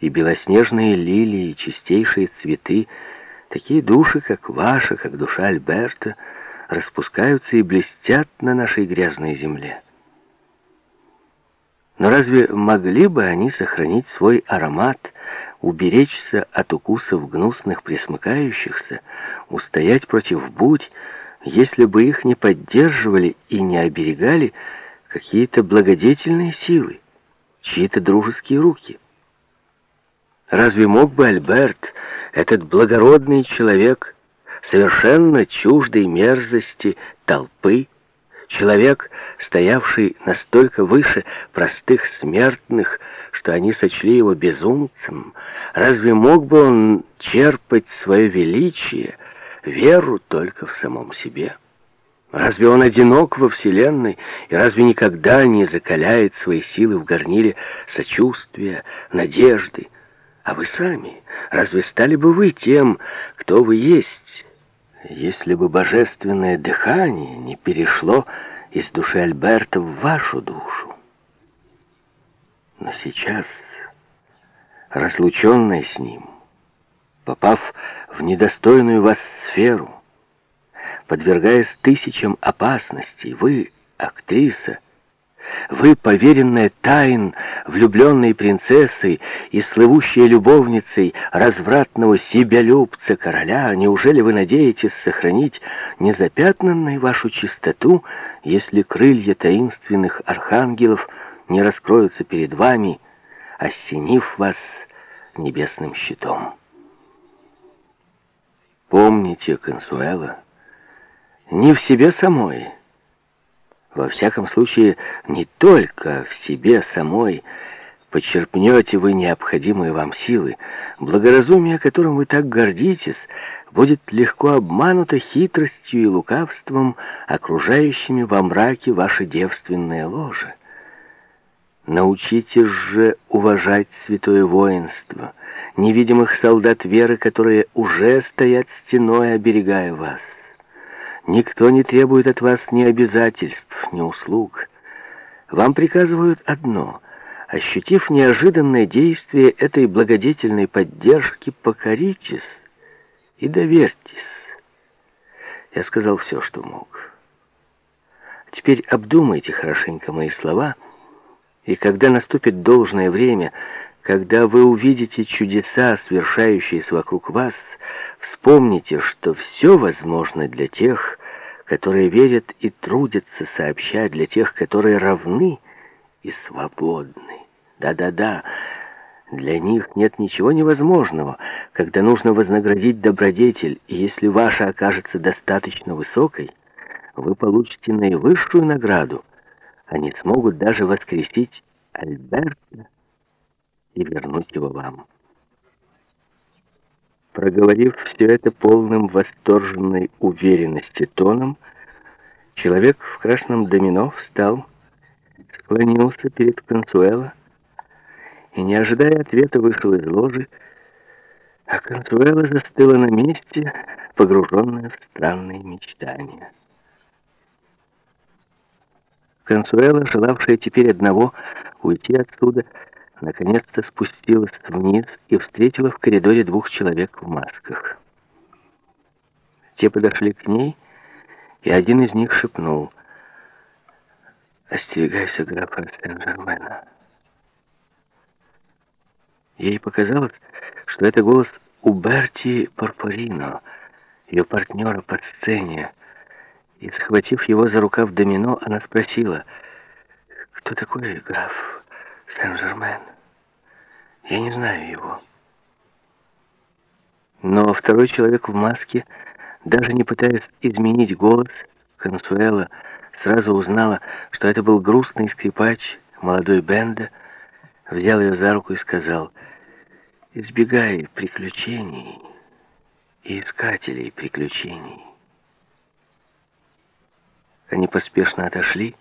и белоснежные лилии, чистейшие цветы, такие души, как ваша, как душа Альберта, распускаются и блестят на нашей грязной земле. Но разве могли бы они сохранить свой аромат, уберечься от укусов гнусных присмыкающихся, устоять против будь, если бы их не поддерживали и не оберегали какие-то благодетельные силы, чьи-то дружеские руки? Разве мог бы Альберт, этот благородный человек, совершенно чуждой мерзости толпы, человек, стоявший настолько выше простых смертных, что они сочли его безумцем, разве мог бы он черпать свое величие, веру только в самом себе? Разве он одинок во Вселенной, и разве никогда не закаляет свои силы в горниле сочувствия, надежды, а вы сами, разве стали бы вы тем, кто вы есть, если бы божественное дыхание не перешло из души Альберта в вашу душу? Но сейчас, разлученная с ним, попав в недостойную вас сферу, подвергаясь тысячам опасностей, вы, актриса, вы, поверенная тайн, влюбленной принцессой и слывущей любовницей развратного себялюбца короля, неужели вы надеетесь сохранить незапятнанной вашу чистоту, если крылья таинственных архангелов не раскроются перед вами, осенив вас небесным щитом? Помните, Консуэла, не в себе самой, во всяком случае, не только в себе самой почерпнете вы необходимые вам силы. Благоразумие, которым вы так гордитесь, будет легко обмануто хитростью и лукавством, окружающими во мраке ваше девственное ложе. Научитесь же уважать святое воинство, невидимых солдат веры, которые уже стоят стеной, оберегая вас. Никто не требует от вас ни обязательств, ни услуг. Вам приказывают одно — ощутив неожиданное действие этой благодетельной поддержки, покоритесь и доверьтесь. Я сказал все, что мог. Теперь обдумайте хорошенько мои слова, и когда наступит должное время, когда вы увидите чудеса, свершающиеся вокруг вас, вспомните, что все возможно для тех, которые верят и трудятся сообща, для тех, которые равны и свободны. Да-да-да, для них нет ничего невозможного, когда нужно вознаградить добродетель, и если ваша окажется достаточно высокой, вы получите наивысшую награду. Они смогут даже воскресить Альберта и вернуть его вам. Проговорив все это полным восторженной уверенности тоном, человек в красном домино встал, склонился перед Консуэло и, не ожидая ответа, вышел из ложи, а Консуэла застыла на месте, погруженная в странные мечтания. Консуэла, желавшая теперь одного уйти отсюда, наконец-то спустилась вниз и встретила в коридоре двух человек в масках. Те подошли к ней, и один из них шепнул «Остерегайся графа Сен-Жермена». Ей показалось, что это голос Уберти Порпорино, ее партнера по сцене, и, схватив его за рукав домино, она спросила, «Кто такой граф Сен-Жермен. Я не знаю его. Но второй человек в маске, даже не пытаясь изменить голос, Консуэла сразу узнала, что это был грустный скрипач, молодой Бенда, взял ее за руку и сказал, «Избегай приключений и искателей приключений». Они поспешно отошли,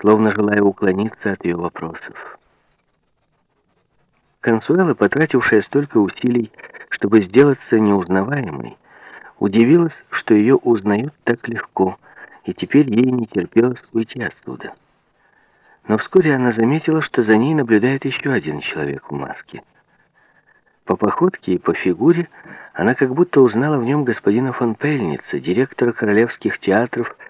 словно желая уклониться от ее вопросов. Консуэла, потратившая столько усилий, чтобы сделаться неузнаваемой, удивилась, что ее узнают так легко, и теперь ей не терпелось уйти оттуда. Но вскоре она заметила, что за ней наблюдает еще один человек в маске. По походке и по фигуре она как будто узнала в нем господина фон Пельница, директора королевских театров,